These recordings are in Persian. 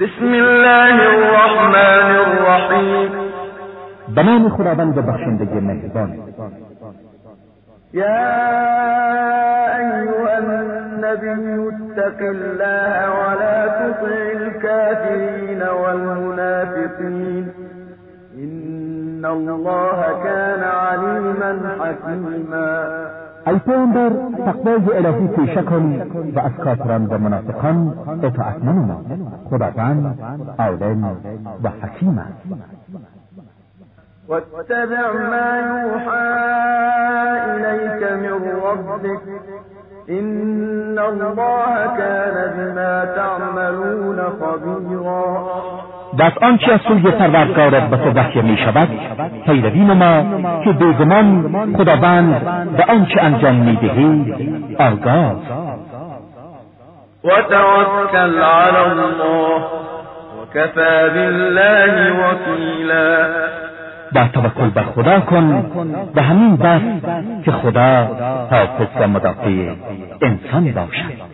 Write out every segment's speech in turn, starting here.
بسم الله الرحمن الرحیم به نام خداوند بخشنده مهربان. يا أيها النبي اتق الله ولا تطع الكافرين والمنافقين. إن الله كان عليما حكيما. پیامبر تقوای الهی پیشه کن و از کافران و منافقان اطاعت منما خداوند عالم و حکیم است واتبع ما يوحى إليك من ربك إن الله كان بما تعملون خبيرا. و از آنچه از سوی پروردگارت به تو وحی می شود پیروی نما که بیگمان خداوند و آنچه انجام می دهی آگاه. وتوكل على الله وكفى بالله وكيلا با توکل بر خدا کن و همین بس که خدا حافظ و مدافع انسان باشد.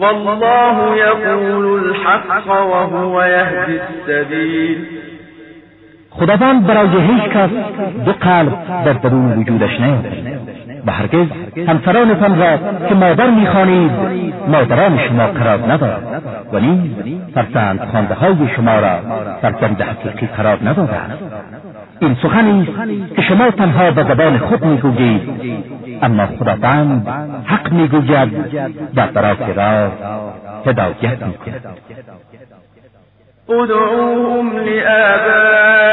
والله يقول الحق وهو يهدي السبيل. خداوند برای هیچ کس دو قلب در درون وجودش نیافرید و هرگز همسرانتان را که مادر می‌خوانید مادران شما قرار ندارد. و نیز فرزند خوانده های شما را فرزند حقیقی قرار ندادند این سخنی است که شما تنها به زبان خود می‌گویید اما خداوند حق میگوید در دراز راه هدایت میکند. ادعوهم لآبائهم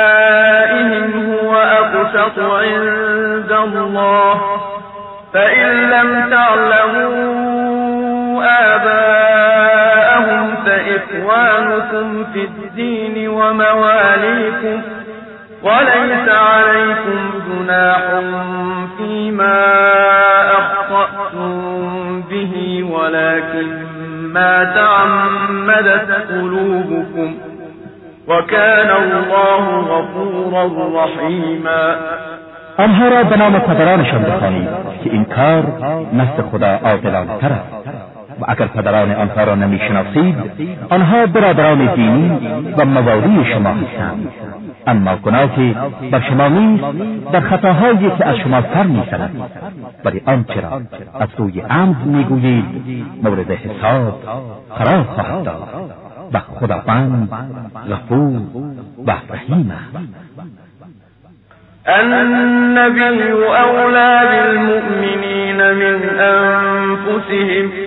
هو أقسط عند الله فإن لم تعلموا آباءهم فإخوانكم في الدين ومواليكم وليس عليكم جناح فيما أخطأتم به ولكن ما تعمدت قلوبكم. وكان الله غفورا رحيما. آنها را به نام پدرانشان بخوانید که این کار نزد خدا عادلانه تر است. و اگر پدران آنها را نمی‌شناسید آنها برادران دینی و موالی شما هستند. اما گناهی بر شما نیست در خطاهایی که از شما سر می‌زند. ولی آنچه را از روی عمد می‌گویید مورد حساب قرار خواهد داد و خداوند غفور و رحیم است. النبي أولى من أنفسهم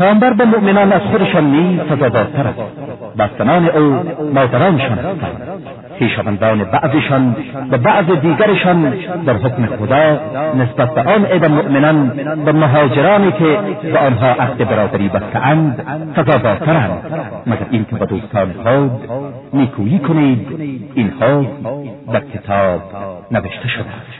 پیامبر به مؤمنان از خودشان نیز سزاوارتر است. بستنان او مادرانشان هستند خویشاوندان بعضشان و بعض دیگرشان در حکم خدا نسبت به آن عید مؤمنان و مهاجرانی که به آنها عهد برادری بستهاند سزاوارترند مگر اینکه با دوستان خود نیکویی کنید اینها در کتاب نوشته شده است.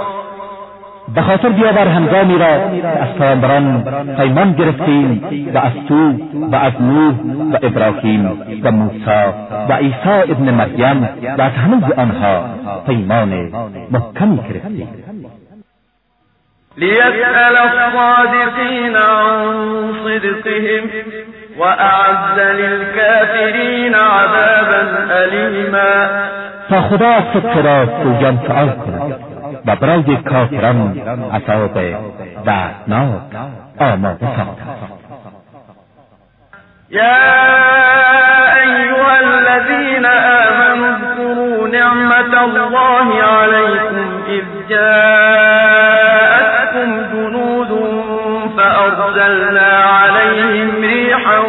به خاطر بیاور هنگامی را که از پیامبران پیمان گرفتیم و از تو و از نوح و ابراهیم و موسی و عیسی ابن مریم و از همه آنها پیمان محکمی گرفتیم. لیسأل الصادقین عن صدقهم وأعد للكافرین عذابا ألیما تا خدا از صدق را سوگن سؤال کند. و برای کافران عذاب دردناک آماده ساخته يا أيها الذين آمنوا اذكروا نعمة الله عليكم إذ جاءتكم جنود فأرسلنا عليهم ريحا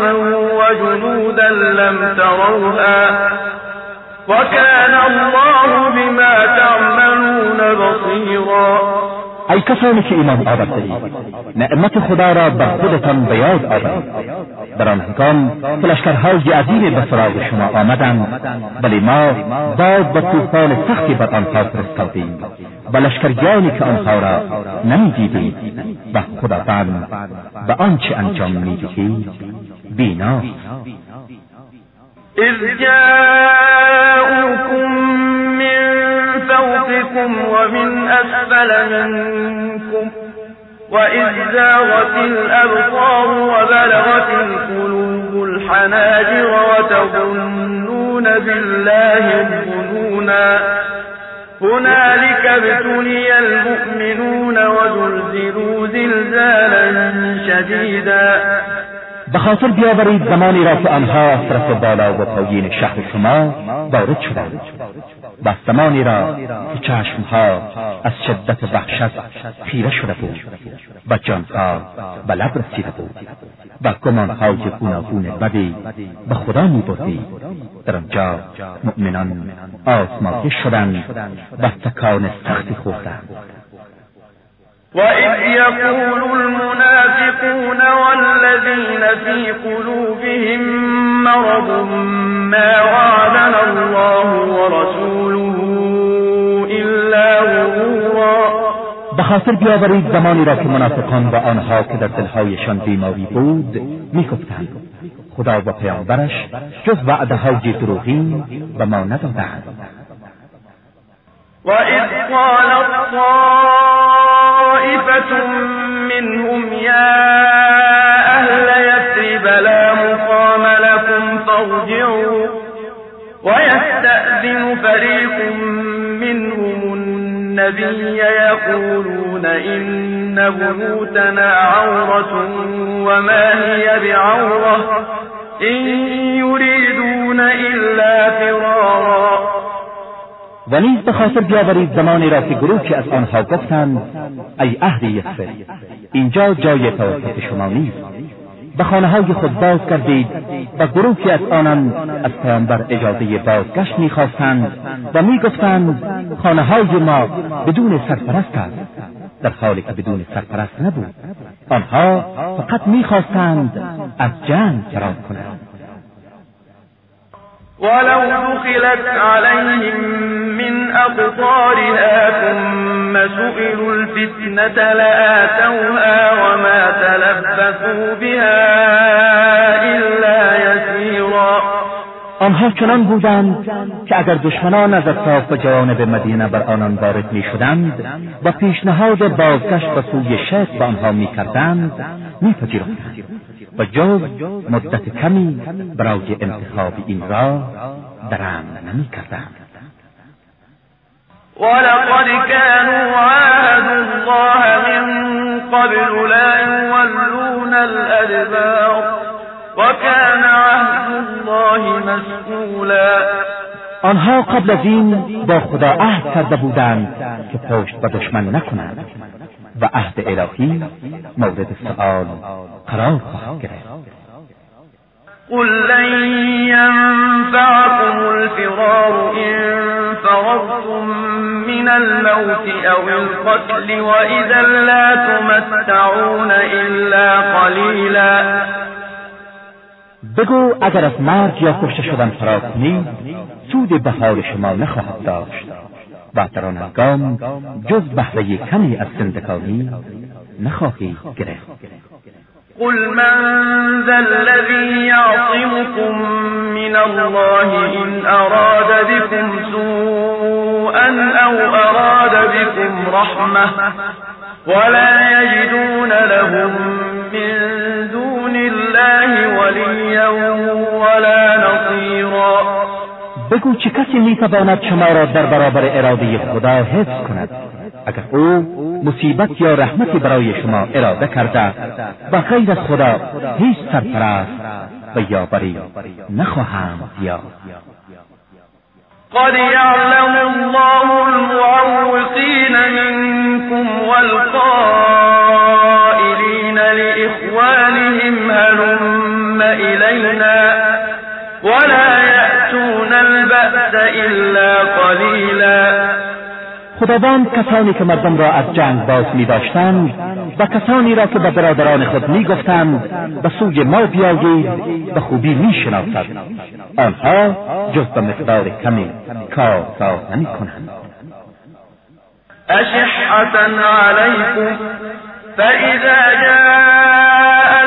وجنودا لم تروها وكان الله بما تعملون بصيرا. ای کسانی که ایمان آورده اید نعمت خدا را بر خودتان به یاد آورید. در آن هنگام که لشکرهای عظیم به سراغ شما آمدند ولی ما باد و طوفان سختی بر آنها فرستادیم و لشکریانی که آنها را نمی‌دیدید و خداوند به آنچه انجام می‌دهید بیناست إذ جاءوكم من فوقكم ومن أسفل منكم وإذ زاغت الأبصار وبلغت القلوب الحناجر وتظنون بالله الظنونا هنالك ابتلي المؤمنون وزلزلوا زلزالا شديدا. به خاطر بیاورید زمانی را که آنها طرف بالا و پایین شهر شما وارد شدند. و زمانی را. که چشمها از شدت وحشت خیره شده بود و جانها به لب رسیده بود و گمانهای گوناگون بدی به خدا می بردی در آنجا مؤمنان آزمایش شدند و تکان سختی خوردند. وإذ يقول المنافقون والذين في قلوبهم مرض ما وعدنا الله ورسوله إلا غرورا به خاطر بیاورید زمانی را که منافقان و آنها که در دلهایشان بیماری بود میگفتند. خدا و پیامبرش جز وعدههای دروغین و ما ندادند. وإذ قالت طائفة منهم يا أهل يثرب لا مقام لكم فارجعوا ويستأذن فريق منهم النبي يقولون إن بيوتنا عورة وما هي بعورة إن يريدون إلا فرارا. و نیز به خاطر بیاورید زمانی را که گروهی از آنها گفتند ای اهل یسر اینجا جای توسط شما نیست. به خانه های خود باز کردید و گروهی از آنان از پیامبر اجازه بازگشت می‌خواستند و می‌گفتند خانه های ما بدون سرپرست است. در حالی که بدون سرپرست نبود آنها فقط می‌خواستند از جنگ فرار کنند. ولو دخلت عليهم من أقطارها ثم سئلوا الفتنة لآتوها وما تلبثوا بها إلا يسيرا آنها چنان بودند که اگر دشمنان از اطراف و جوانب مدینه بر آنان وارد می شدند و پیشنهاد بازگشت به سوی شرق به آنها می کردند می و جز مدت کمی برای انتخاب این راه درند نمی کردند ولقد كانوا عاهدوا الله من قبل لا يولون الأدبار وكان عهد الله مسئولا آنها قبل از این با خدا عهد کرده بودند که پشت به دشمن نکنند. و عهد الهی مورد سؤال قرار خواهد گرفت. قل لن ينفعكم الفرار إن فررتم من الموت أو القتل وإذا لا تمتعون إلا قليلا. بگو اگر از مرگ یا کشته شدن فرار کنید سود به حال شما نخواهد داشت. آن هنگام جز بهره کمی از زندگانی نخواهی گرفت. قل من ذا الذي يعصمكم من الله إن أراد بكم سوءا أو أراد بكم رحمة ولا يجدون لهم من دون الله وليا بگو چه کسی می‌تواند شما را در برابر اراده خدا حفظ کند. اگر او مصیبت یا رحمتی برای شما اراده کرده و غیر از خدا هیچ سرپرست و یاوری نخواهند یا قد يعلم الله المعوقين منكم والقائلين لإخوانهم هلم إلينا ولا البأس قليلا. خداوند کسانی که مردم را از جنگ باز می داشتند و کسانی را که به برادران خود می گفتند به سوی ما بیایید به خوبی می شناسد آنها جز به مقدار کمی کار نمی کنند اشحة علیکم فإذا جاء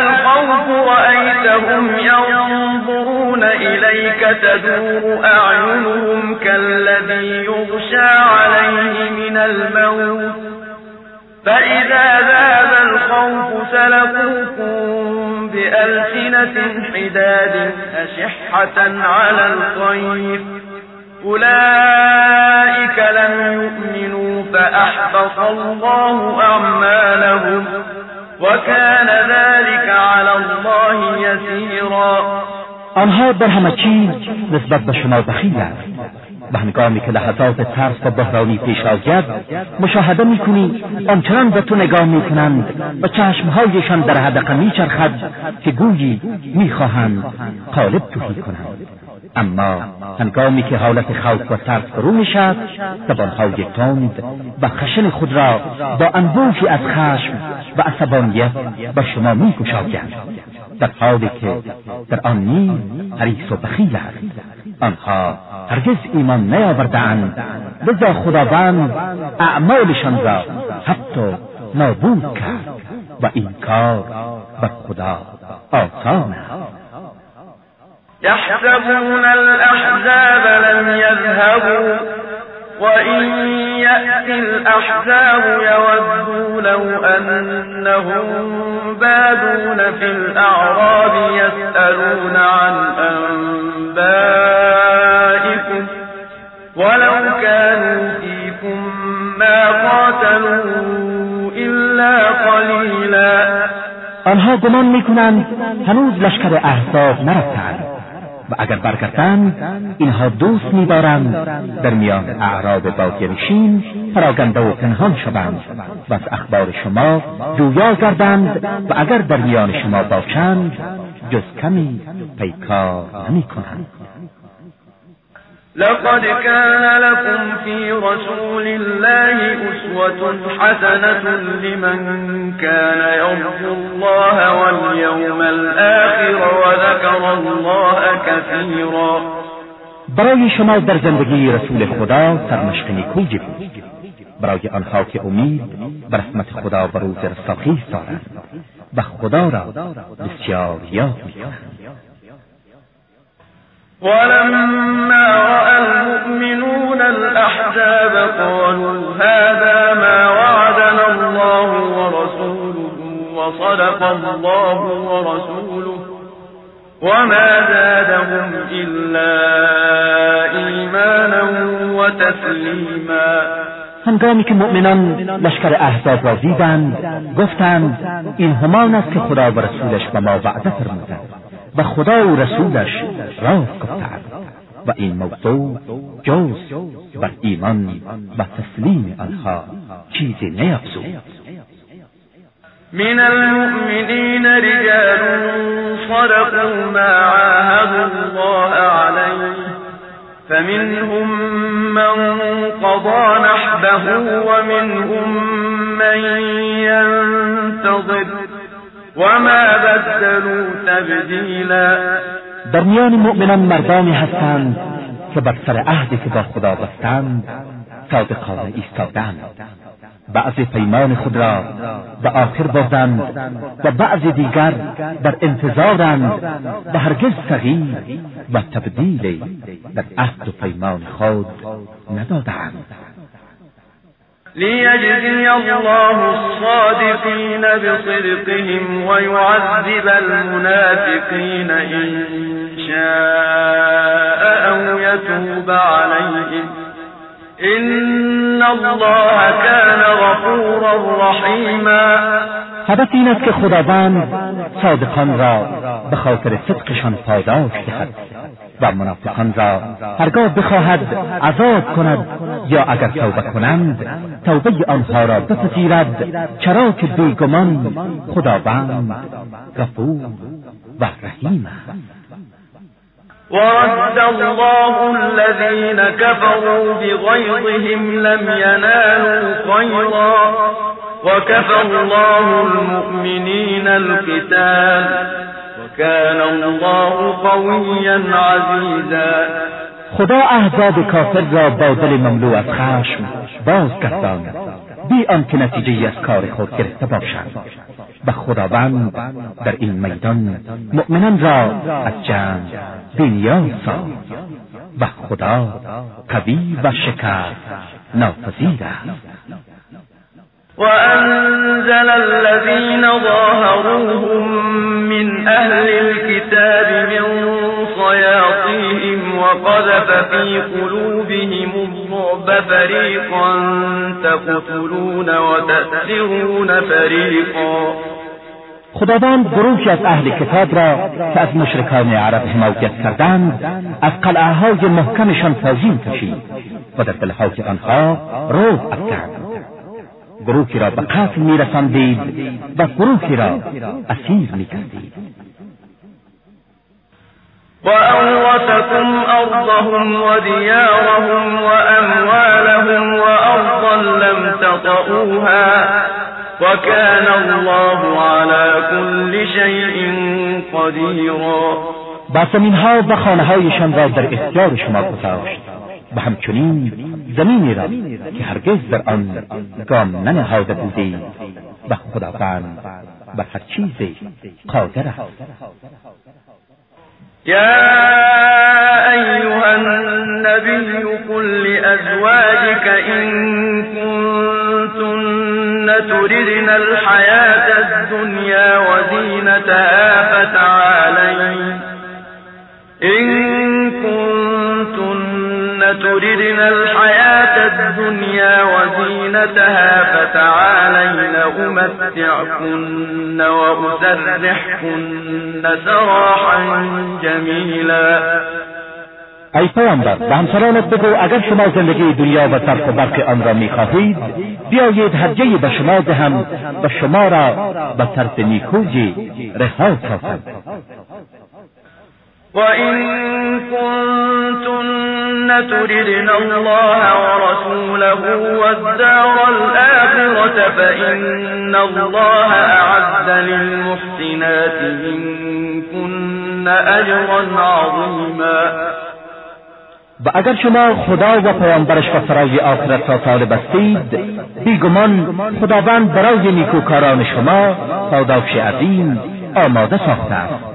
الخوف رأيتهم ينظرون إليك تدور أعينهم كالذي يغشى عليه من الموت. فإذا ذاب الخوف سلقوكم بألسنة حداد أشحة على الخير. أولئك لم يؤمنوا فأحبط الله أعمالهم. وكان ذلك على الله يسيرا. آنها در همه چیز نسبت به شما بخیلند به هنگامی که لحظات ترس و بحرانی پیش آید مشاهده می‌کنی آنچنان به تو نگاه می‌کنند و چشمهایشان در حدقه میچرخد که گویی می‌خواهند قالب توهی کنند. اما هنگامی که حالت خوف و ترس فرو می‌شد زبانهای تند و خشن خود را با انبوهی از خشم و عصبانیت به شما میگشایند در حالی که در آن نیز حریص و بخیل است. آنها هرگز ایمان نیاوردهاند. لذا خداوند اعمالشان را حتی نابود کرد و این کار بر خدا آسان است. يحسبون الأحزاب لم يذهبوا وإن يأتي الأحزاب يودوا لو أنهم بادون في الأعراب يسألون عن أنبائكم ولو كانوا فيكم ما قاتلوا إلا قليلا. آنها گمان میکنند هنوز لشکر احزاب نرفتند. و اگر برگردند اینها دوست میدارند در میان اعراب باقی نشین پراگنده و پنهان شوند و از اخبار شما جویا گردند و اگر در میان شما باشند جز کمی پیکار نمی کنند لقد كان لكم في رسول الله أسوة حسنة لمن كان يرجو الله واليوم الآخر وذكر الله كثيرا. برای شما در زندگی رسول خدا سرمشق نیکویی بود. برای آنها که امید بر رحمت خدا و روز رستاخیز دارند و خدا را بسیار یاد میکنند ولما رأى الأحزاب قالوا هذا ما وعدنا الله ورسوله وصدق الله ورسوله وما زادهم إلا إيمانا وتسليما. هنگامی که مؤمنان لشکر احزاب را دیدند گفتند این همان است که خدا و رسولش به ما وعده فرمودند و خدا و رسولش راست گفتند. و این موضوع جز بر ایمان و تسلیم آنها چیزی نیافزود. من المؤمنين رجال صدقوا ما عاهدوا الله عليه فمنهم من قضى نحبه ومنهم من ينتظر وما بدلوا تبدیلا. در میان مؤمنان مردانی هستند که بر سر عهدی که با خدا بستند صادقانه ایستادند. بعضی پیمان خود را به آخر بردند و بعضی دیگر در انتظارند و هرگز تغییر و تبدیل در عهد و پیمان خود ندادند. ليجزي الله الصادقين بصدقهم ويعذب المنافقين إن شاء أو يتوب عليهم. إن الله كان غفورا رحيما. هدف این است خداوند صادقان را به خاطر صدقشان پاداش دهد و منافقان را هرگاه بخواهد عذاب کند یا اگر توبه کنند توبه آنها را بپذیرد. چرا که بیگمان خداوند غفور و رحیم است. ورد الله الذين كفروا بغيظهم لم ينالوا خيرا وكفى الله المؤمنين القتال وكان الله قويا عزيزا. خدا احزاب کافر را با دل مملو از خشم باز گرداند بی آنکه نتیجه از کار خود گرفته باشند و خداوند در این میدان مؤمنان را از جنگ بینیاز ساخت. و خدا قوی و شکست. ناپذیر است. وأنزل الذين ظاهروهم من أهل الكتاب من صياطيهم وقذف في قلوبهم الرعب فريقا تقتلون وتأسرون فريقا. خداوند گروهی از أهل کتاب را که از مشرکان عرب حمایت کردند از قلعه محکمشان تازین کشید و در دلهای آنها روح افکند. گروهی را به قتل میرساندید و گروهی را اسیر می‌کردید. وأورثكم أرضهم وديارهم وأموالهم وأرضا لم تطئوها وكان الله على كل شيء قديرا با زمینها و خانه هایشان را در اختیار شما گذاشت. و همچنین زمینی را که هرگز در آن گام ننهاده بودید و خداوند بر هر چیزی قادر است. يا أيها النبي قل لأزواجك إن كنتن تردن الحياة الدنيا وزينتها فتعالين تردن الحياة الدنيا وزينتها فتعالين أمتعكن وأسرحكن سراحا جميلا. ای پیامبر به همسرانت بگو اگر شما زندگی دنیا و ترک و برق آن را می‌خواهید بیایید هدیه به شما دهم و شما را به طرف نیکویی رها سازم وإن كنتن تردن الله ورسوله والدار الآخرة فإن الله أعد للمحسنات منكن أجرا عظيما. و اگر شما خدا و پیامبرش و سرای آخرت را طالب هستید بیگمان خداوند برای نیکوکاران شما پاداش عظیم آماده ساخته است.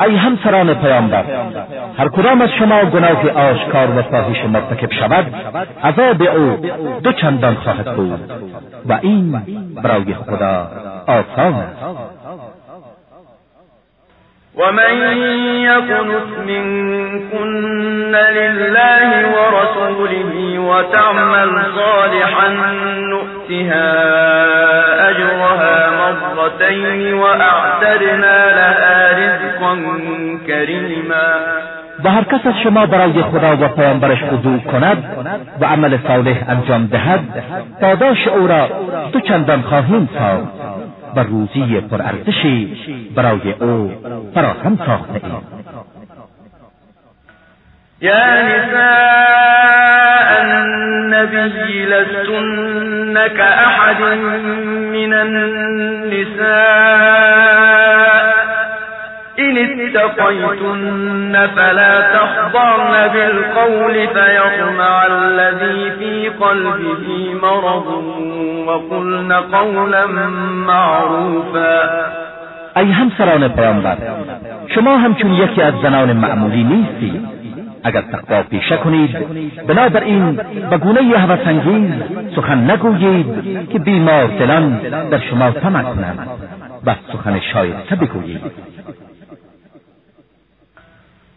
ای همسران پیامبر هر کدام از شما گناه آشکار و فاحش مرتکب شود عذاب او دو چندان خواهد بود و این برای خدا آسان است. ومن يقنت منكن لله ورسوله وتعمل صالحا نؤتها أجرها مرتين وأعتدنا لها رزقا كريما و هر کس از شما برای خدا و پیامبرش خضوع کند و عمل صالح انجام دهد پاداش أو را دو چندان خواهیم ساخت. و روزی پرارزشی برای او فراهم ساخته ایم. يا نساء النبي لستن كأحد من النساء اتقيتن فلا تخضعن بالقول فيطمع الذي في قلبه مرض وقلن قولا معروفا. ای همسران پیامبر شما همچون یکی از زنان معمولی نیستید اگر تقوا پیشه کنید بنابراین به گونه هوسانگیز سخن نگویید که بیمار دلان در شما طمع کنند و سخن شایسته بگویید.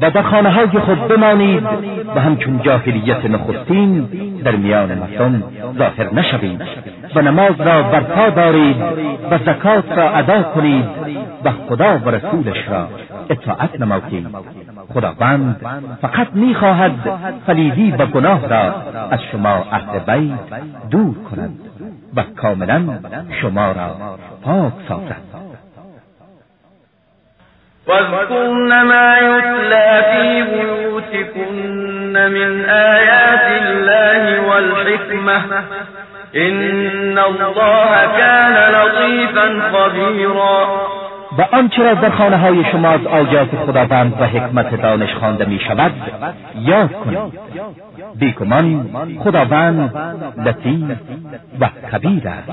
و در خانه های خود بمانید و همچون جاهلیت نخستین در میان مردم ظاهر نشوید و نماز را برپا دارید و زکات را ادا کنید و خدا و رسولش را اطاعت نمایید. خداوند فقط می‌خواهد فلیدی و گناه را از شما عهد بیت دور کند و کاملا شما را پاک سازد. واذكرن ما يتلى في بيوتكن من آيات الله والحكمة. إن الله كان لطيفا خبيرا. و آنچه را در خانه های شما از آیات خداوند و حکمت دانش خوانده می شود یاد کنید. بیگمان خداوند لطیف و خبیر است.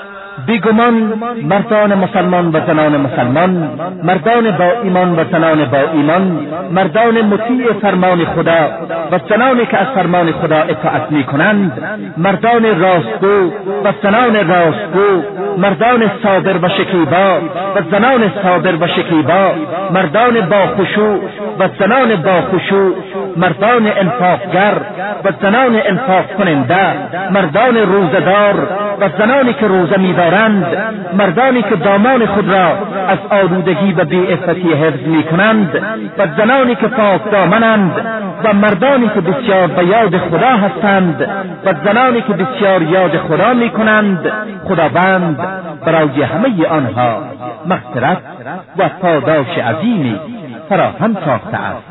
بیگمان مردان مسلمان و زنان مسلمان مردان با ایمان و زنان با ایمان مردان مطیع فرمان خدا و زنانی که از فرمان خدا اطاعت می کنند مردان راستگو و زنان راستگو مردان صابر و شکیبا و زنان صابر و شکیبا مردان با خشوع و زنان با خشوع مردان انفاقگر و زنان انفاق کننده مردان روزدار و زنانی که روزه میدارند مردانی که دامان خود را از آلودگی و بیعفتی حفظ می کنند و زنانی که پاک دامنند و مردانی که بسیار به یاد خدا هستند و زنانی که بسیار یاد خدا می کنند خداوند برای همه آنها مغفرت و پاداش عظیمی فراهم ساخته است.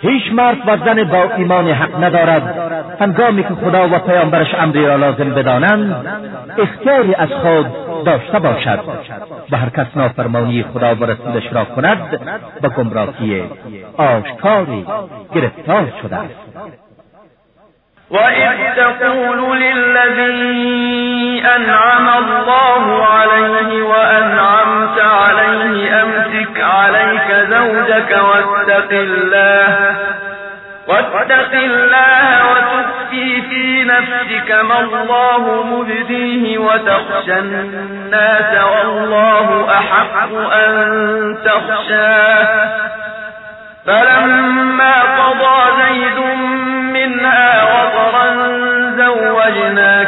هیچ مرد و زن با ایمان حق ندارد. هنگامی که خدا و پیامبرش امری را لازم بدانند اختیاری از خود داشته باشد. و هر کس نافرمانی خدا و رسولش را کند به گمراهی آشکاری گرفتار شده است. وإذ تقول للذي أنعم الله عليه وأنعمت عليه أمسك عليك زوجك واتق الله واتق الله وتخفي في نفسك ما الله مبديه وتخشى الناس والله أحق أن تخشاه. فلما قضى زيد منها وطرا زوجناكها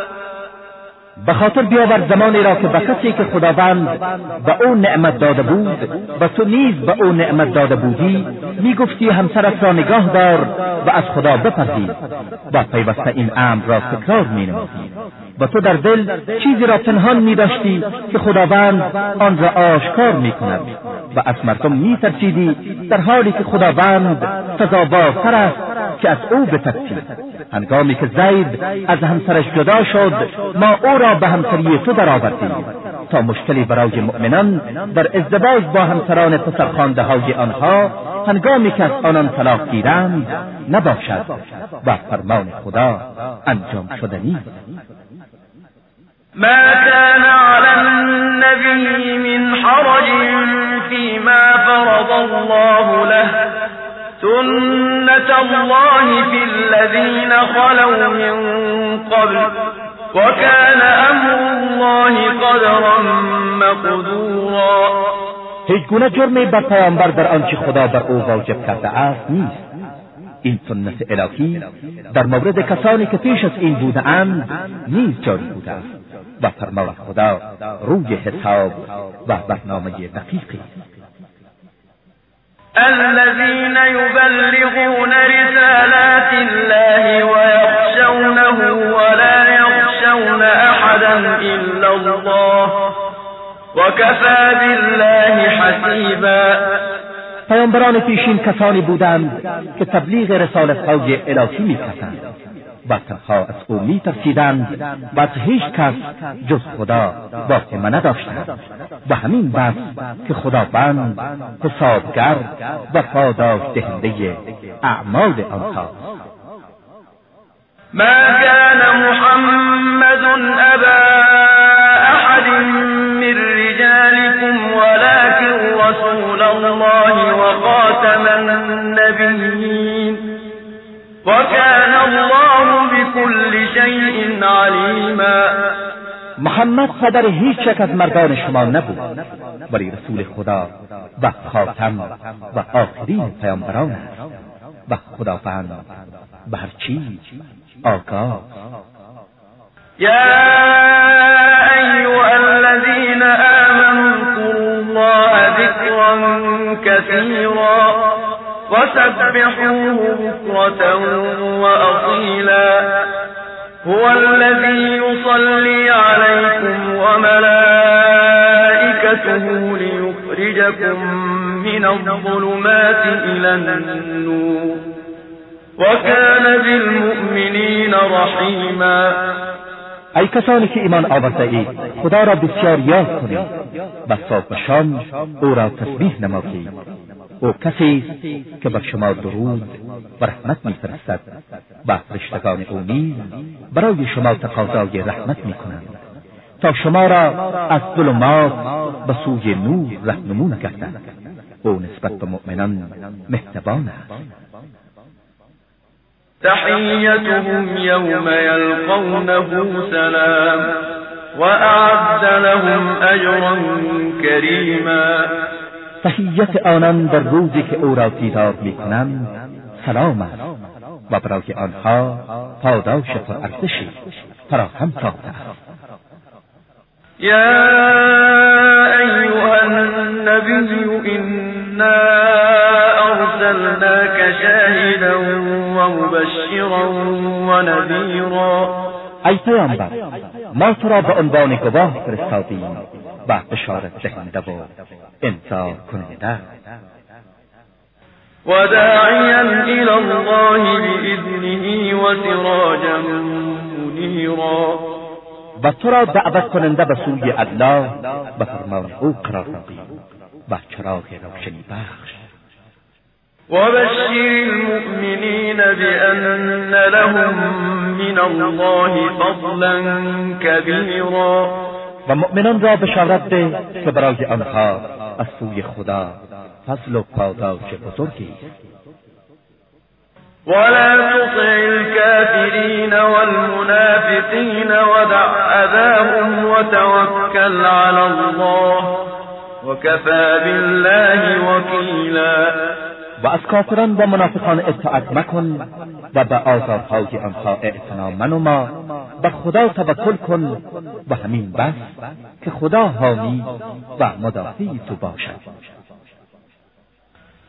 به خاطر بیاور زمانی را که به کسی که خداوند به او نعمت داده بود و تو نیز به او نعمت داده بودی می‌گفتی همسرت را نگاه دار و از خدا بپرهیز و پیوسته این امر را تکرار مینمودی. و تو در دل چیزی را پنهان می داشتی که خداوند آن را آشکار می کند و از مردم می ترسیدی در حالی که خداوند سزاوارتر است که از او بترسی. هنگامی که زید از همسرش جدا شد ما او را به همسری تو درآوردیم. تا مشکلی برای مؤمنان در ازدواج با همسران پسرخوانده های آنها هنگامی که از آنان طلاق گیرند نباشد و فرمان خدا انجام شدنی ما كان على النبي من حرج فيما فرض الله له سنة الله في الذين خلوا من قبل وكان أمر الله قدرا مقدورا هیچ گونه جرمی بر پیامبر در آنچه خدا بر او واجب کرده است نیست. این سنت الهی در مورد کسانی که پیش از این بودند نیز جاری بوده است و فرمان خدا روی حساب و برنامه دقیقی الذين يبلغون رسالات الله ويخشونه ولا يخشون أحدا إلا الله وكفى بالله حسيبا. پیامبران پیشین کسانی بودند که تبلیغ رسالت های الهی می‌کردند و تنها از او میترسیدند و از هیچ کس جز خدا واقعه نداشتند. و همین بس که خداوند حسابگر و پاداش دهنده اعمال آنها ما كان محمد محمد پدر هیچ یک از مردان شما نبود. ولی رسول خدا و خاتم و آخرین پیامبران است. و خداوند به هر چیز آگاه يا أيها الذين آمنوا الله ذكرا كثيرا وسبحوه بكرة وأصيلا هو الذي يصلي عليكم وملائكته ليخرجكم من الظلمات إلى النور. وكان بالمؤمنین رحیما ای کسانی که ایمان آورده اید خدا را بسیار یاد کنید. و صبح شام أو را تسبیح او کسی که بر شما درود و رحمت میفرستد و فرشتگان او برای شما تقاضای رحمت می‌کنند. تا شما را از ظلمات به سوی نور رهنمون گردد او نسبت به مؤمنان مهربان است. تحيتهم يوم يلقونه سلام وأعد لهم أجرا كريما تحیت آنان در روزی که او را دیدار می‌کنند سلام است. و برای آنها پاداش پرارزشی فراهم ساخته است يا أيها النبي إنا أرسلناك شاهدا ومبشرا ونذيرا ای پیامبر ما تو را به عنوان گواه فرستادیم. و بشارت دهنده و انذار کننده وداعيا إلى الله بإذنه وسراجا منيرا و تو را دعوت کننده به سوی الله به فرمان او قرار دادیم و چراغ روشنی بخش. وبشر المؤمنين بأن لهم من الله فضلا كبيرا و مؤمنان را بشارت ده که برای آنها از سوی خدا فضل و پاداش بزرگی ولا تطع الكافرين والمنافقين ودع أذاهم وتوكل على الله وكفى بالله وكيلا و از کافران و منافقان اطاعت مکن و به آزادهای آنها اعتنا منما به خدا توکل کن و همین بس که خدا حامی و مدافعی تو باشد.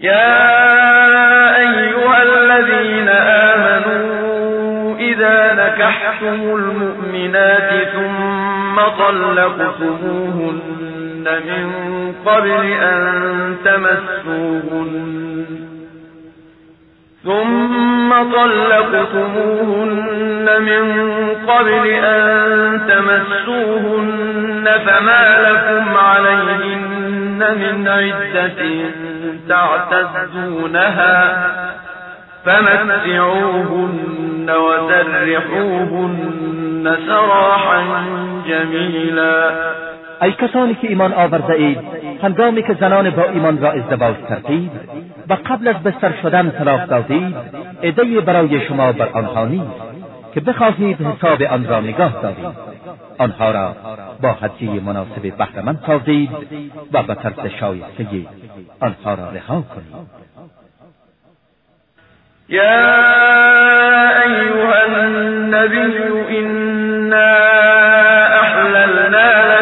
يا أيها الذين آمنوا إذا نكحتم المؤمنات ثم طلقتموهن من قبل أن تمسوهن ثم طلقتموهن من قبل أن تمسوهن فما لكم عليهن من عدة تعتدونها فمتعوهن وسرحوهن سراحا جمیلا ای کسانی که ایمان آورده اید هنگامی که زنان با ایمان را ازدواج کردید و قبل از بستر شدن طلاق دادید عدهای برای شما بر آنها نیست که بخواهید حساب آن را نگاه دارید. آنها را با هدیه مناسب بهرهمند سازید و به طرز شایسته آنها را رها کنید. یا ایها النبی انا احللنا لك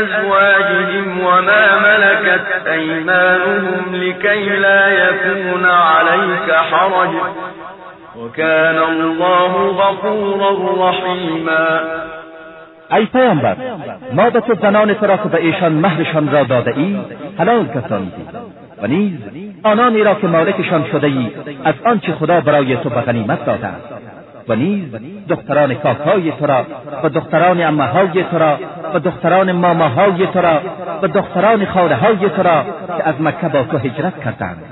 أزواجهم وما ملكت أيمانهم لكي لا يكون عليك حرج. وكان الله غفورا رحیما ای پیامبر ما به تو زنان تو را که به ایشان مهرشان را داده ای حلال کسانیدی و نیز آنانی را که مالکشان شده ای از آنچه خدا برای تو به غنیمت داده و نیز دختران کاکای تو را و دختران امههای تو را و دختران ماماهای تو را و دختران خالههای تو را که از مکه با تو هجرت کردند.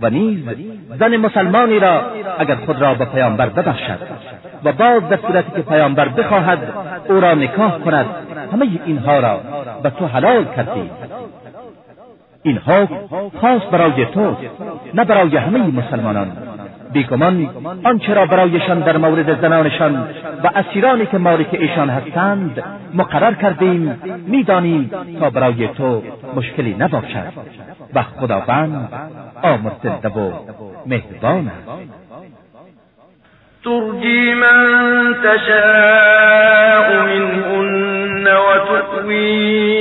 و نیز زن مسلمانی را اگر خود را به پیامبر ببخشد و باز در صورتی که پیامبر بخواهد او را نکاح کند همه اینها را به تو حلال کردی. این حکم خاص برای تو نه برای همه مسلمانان. بیگمان آنچه را برایشان در مورد زنانشان و اسیرانی که مالک ایشان هستند مقرر کردیم می‌دانیم تا برای تو مشکلی نباشد. و خداوند آمرزنده و مهربان. است ترجی من تشاء منهن وتؤوی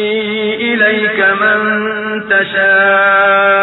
إليك من تشاء.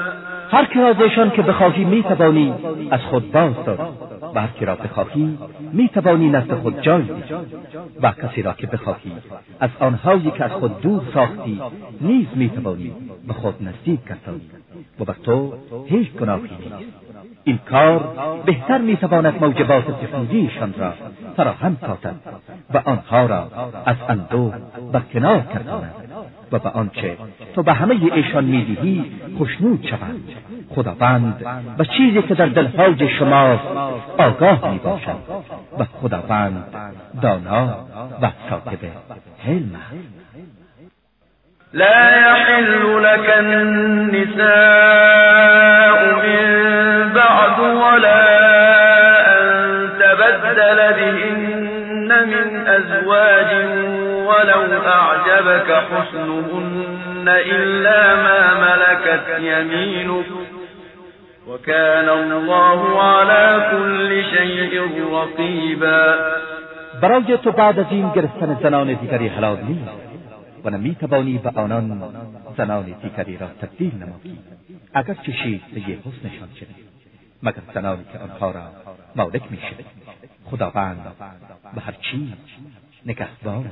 هر که از ایشان که بخواهی می‌توانی از خود باز دار و هر کی را بخواهی می توانی نزد خود جای و کسی را که بخواهی از آنهایی که از خود دور ساختی نیز می توانی به خود نزدیک گردانی. و بر تو هیچ گناهی نیست. این کار بهتر می‌تواند موجبات سفیدیشان را فراهم سازد و آنها را از اندوه و کنار کرداند و به آنچه تو به همه ایشان می‌دهی خوشنود شوند. خداوند و چیزی که در دلهای شماست آگاه می و خداوند دانا و صاحب حلم لا يحل لك النساء من بعد ولا أن تبدل بهن من أزواج ولو أعجبك حسنهن إلا ما ملكت يمينك. وكان الله على كل شيء رقيبا. برای تو بعد از این گرفتن زنان دیگری حلال نیست و نمی توانی به آنان زنان دیگری را تبدیل نمایی. اگر چه یه حسنشان شده مگر زنانی که آنها را مالک می شده خداوند به هر چیز نگهبان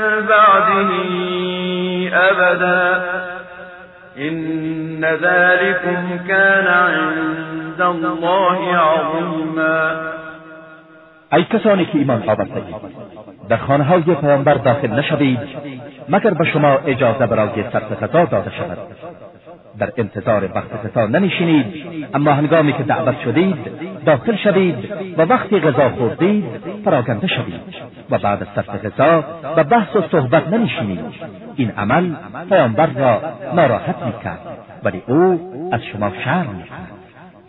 بعده أبدا. إن ذلكم كان عند الله عظيما. ای کسانی که ایمان آورده در خانه های پیامبر داخل نشوید مگر به شما اجازه برای صرف غذا داده شود. در انتظار وقت غذا ننشینید اما هنگامی که دعوت شدید داخل شوید و وقتی غذا خوردید پراکنده شوید و بعد از صرف غذا و بحث و صحبت ننشینید این عمل پیامبر را ناراحت می‌کرد ولی او از شما شرم می‌کند.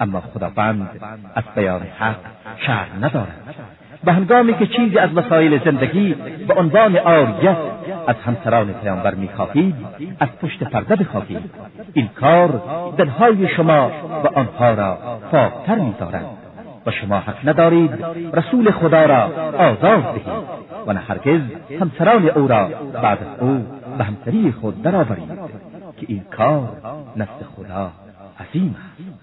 اما خداوند از بیان حق شرم ندارد. و هنگامی که چیزی از وسایل زندگی به عنوان آریت از همسران پیامبر می‌خواهید از پشت پرده بخواهید. این کار دلهای شما و آنها را پاکتر میدارند و شما حق ندارید. رسول خدا را آزاد دهید و نه هرگز همسران او را بعد او به همسری خود درآورید که این کار نزد خدا عظیم است.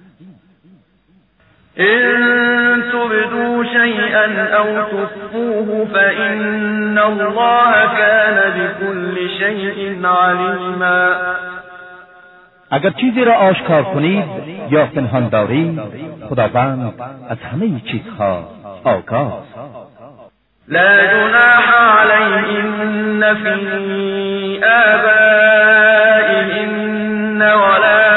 إن تبدوا شيئا أو تخفوه فإن الله كان بكل شيء عليما اگر چیزی را آشکار کنید یا پنهان دارید خداوند از همه چیزها آگاه. لا جناح عليهن في آبائهن ولا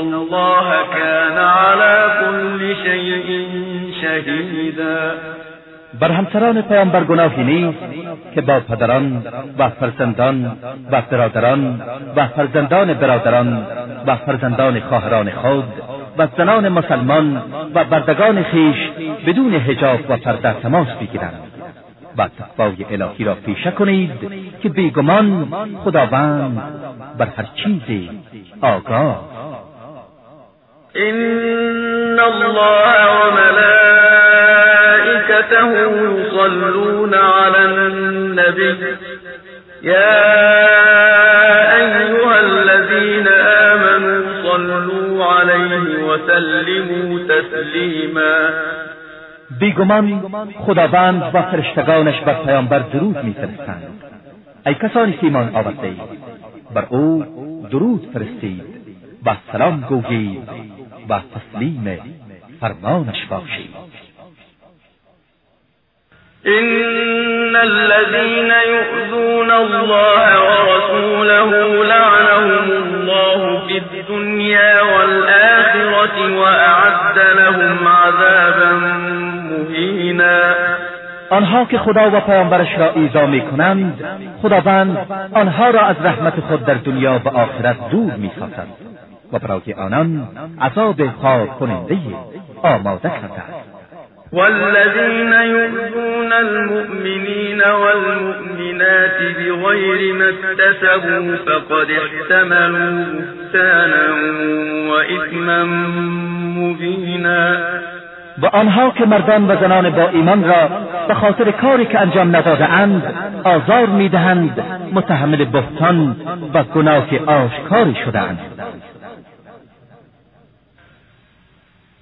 الله كان على كل شيء شهیدا بر همسران پیامبر گناهی نیست که با پدران و فرزندان و برادران و فرزندان برادران و فرزندان خواهران خود و زنان مسلمان و بردگان خیش بدون حجاب و پرده تماس بگیرند و تقوای الهی را پیشه کنید که بیگمان خداوند بر هر چیزی آگاه ان الله و ملائکته یصلون علی النبی یا ایها الذین آمنوا صلوا علیه وسلموا تسلیما بیگمان خداوند و فرشتگانش بر پیامبر درود میفرستند. ای کسانی که ایمان آورده بر أو درود فرستید. و سلام گویید. و تسلیم فرمانش باشید ان الذين يؤذون الله ورسوله لعنهم الله في الدنيا والآخرة وأعد لهم عذابا آنها که خدا و پیامبرش را ایزا می کنند خداوند آنها را از رحمت خود در دنیا و آخرت دور می سازد. و برای آنان عذاب خواب کننده آماده کرده والذين يؤذون المؤمنين والمؤمنات بغير ما اكتسبوا فقد احتملوا بهتانا وإثما مبينا و آنها که مردان و زنان با ایمان را به خاطر کاری که انجام نداده اند آزار می‌دهند متحمل بهتان و گناه آشکاری شدهاند.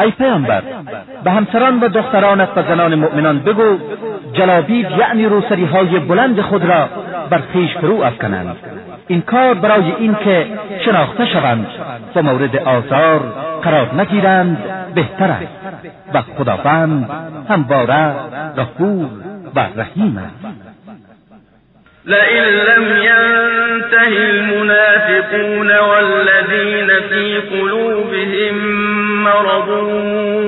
ای پیامبر به همسران و دخترانت و زنان مؤمنان بگو جلابیب یعنی روسری های بلند خود را بر خویش فرو افکنند. این کار برای اینکه شناخته شوند و مورد آزار قرار نگیرند بهتر است و خداوند همواره غفور و رحیم است. لئن لم ينته المنافقون والذين في قلوبهم مرض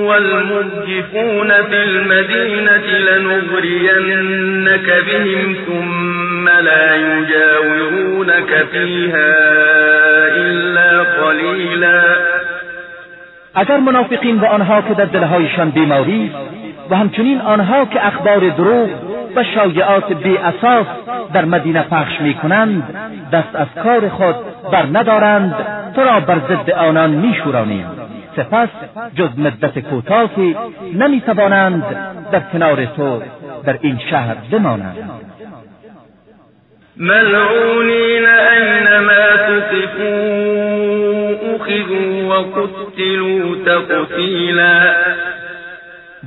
والمرجفون في المدينة لنغرينك بهم ثم لا يجاورونك فيها إلا قليلا. اگر منافقین و آنها که در دلهایشان بیماری و همچنین آنها که اخبار دروغ و شایعات بی اساس در مدینه پخش می کنند دست از کار خود بر ندارند تو را بر ضد آنان می شورانیم سپس جز مدت کوتاهی نمی توانند در کنار تو در این شهر بمانند. ملعونین اینما تقفوا اخذوا وقتلوا تقتیلا.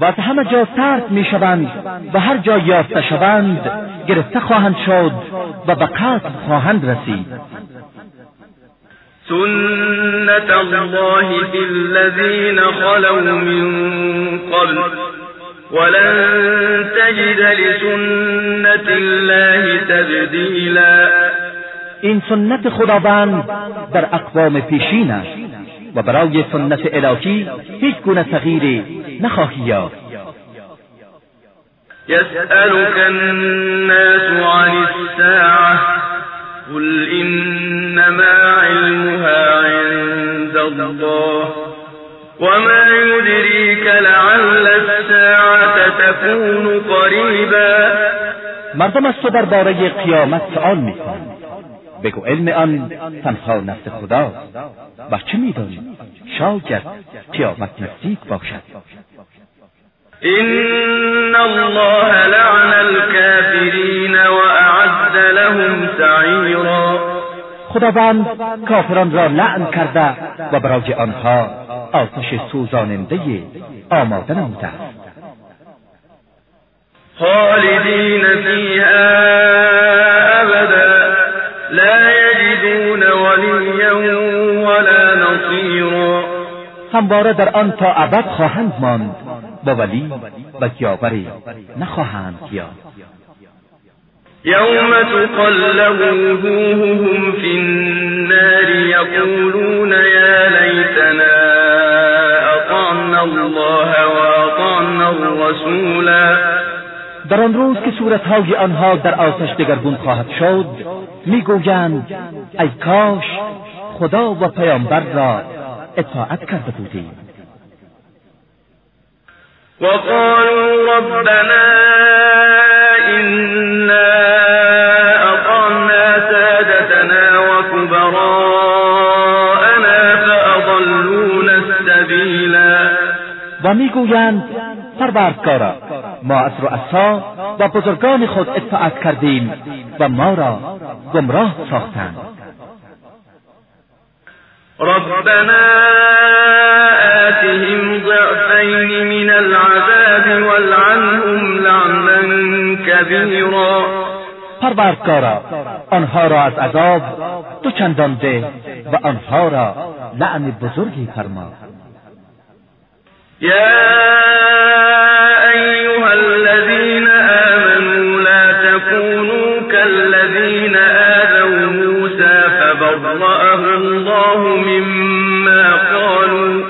و از همه جا می شوند و هر جا یافته شوند گرفته خواهند شد و به قتل خواهند رسید. سنت الله فی الذین خلو من قبل ولن تجد لسنت الله تبدیلا این سنت خداوند در اقوام پیشین است و برای سنت الهی هیچ گونه تغییری نخواهی یافت. يسألك الناس عن الساعة قل إنما علمها عند الله وما يدريك لعل الساعة تكون قريبا مردم از تو درباره قیامت سؤال می‌کنند. بگو علم آن تنها نفس خدا و چه میدانی؟ شاید قیامت نزدیک باشد. ان الله لعن الكافرین اعد لهم سعیرا خداوند کافران را لعن کرده و برای آنها آتش سوزاننده آماده نموده. است خالدین فیها ابدا لا یجدون ولیا ولا نصیرا. همواره در آن تا ابد خواهند ماند. با ولی و یاوری نخواهند یافت يوم تقلب وجوههم في النار يقولون يا ليتنا أطعنا الله وأطعنا الرسولا در آن روز که صورتهای آنها در آتش دگرگون خواهد شد می‌گویند ای کاش خدا و پیامبر را اطاعت کرده بودیم. وقالوا ربنا إنا أطعنا سادتنا وكبراءنا فأضلونا السبيلا. و میگویند پروردگارا ما از رؤسا و بزرگان خود اطاعت کردیم و ما را گمراه ساختند. ربنا والعنهم لعنا كبيرا پروردگارا آنها را از عذاب دو چندان ده و آنها را لعن بزرگی فرما. يا أيها الذين آمنوا لا تكونوا كالذين آذوا موسى فبرأه الله مما قالوا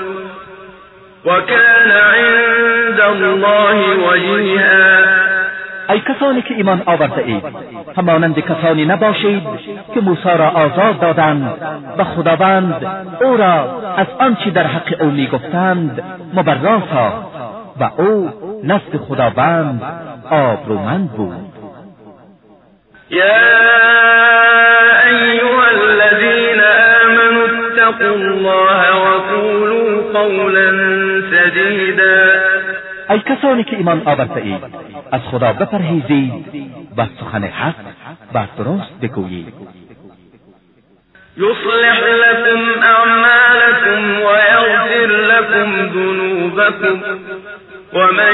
وكان عند الله وجيها. ای کسانی که ایمان آورده اید همانند کسانی نباشید که موسی را آزاد دادند و خداوند او را از آنچه در حق او می‌گفتند مبرا ساخت و او نزد خداوند آبرومند بود. يا أيها الذين آمنوا اتقوا الله وقولوا قولا سديدا ای کسانی که ایمان آورده اید از خدا بپرهیزید و سخن حق و درست بگویید. يصلح لكم أعمالكم ويغفر لكم ذنوبكم ومن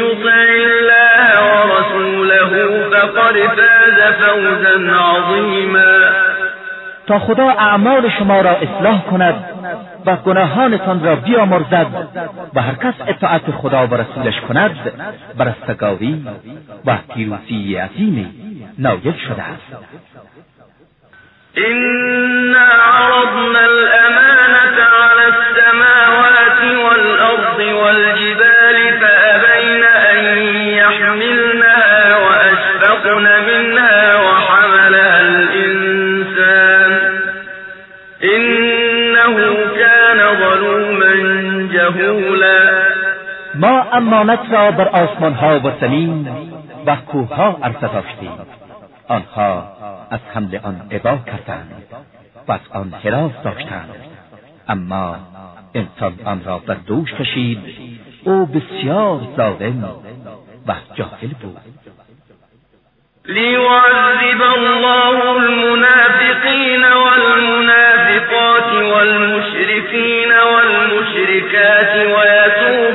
يطع الله ورسوله فقد فاز فوزا عظيما تا خدا اعمال شما را اصلاح کند و گناهانتان را بیامرزد و هر کس اطاعت خدا و رسولش کند برستگاوی و پیروزی عظیمی نایل شده است. إنا عرضنا الأمانة على السماوات والأرض والجبال امانت را بر آسمان ها و زمین و کوه ها عرضه داشتیم. آنها از حمل آن ابا کردند و از آن حراس داشتند. اما انسان آن را بر دوش کشید. او بسیار ظالم و جاهل بود. ليعذب الله المنافقين والمنافقات والمشركين والمشركات ويتوب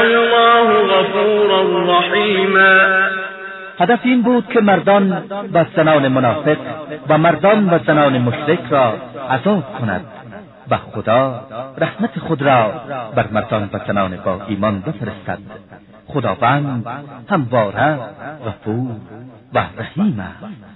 الله غفورا رحيما. هدف این بود که مردان و زنان منافق و مردان و زنان مشرک را عذاب کند و خدا رحمت خود را بر مردان و زنان با ایمان بفرستد. خداوند همواره غفور و رحیم است.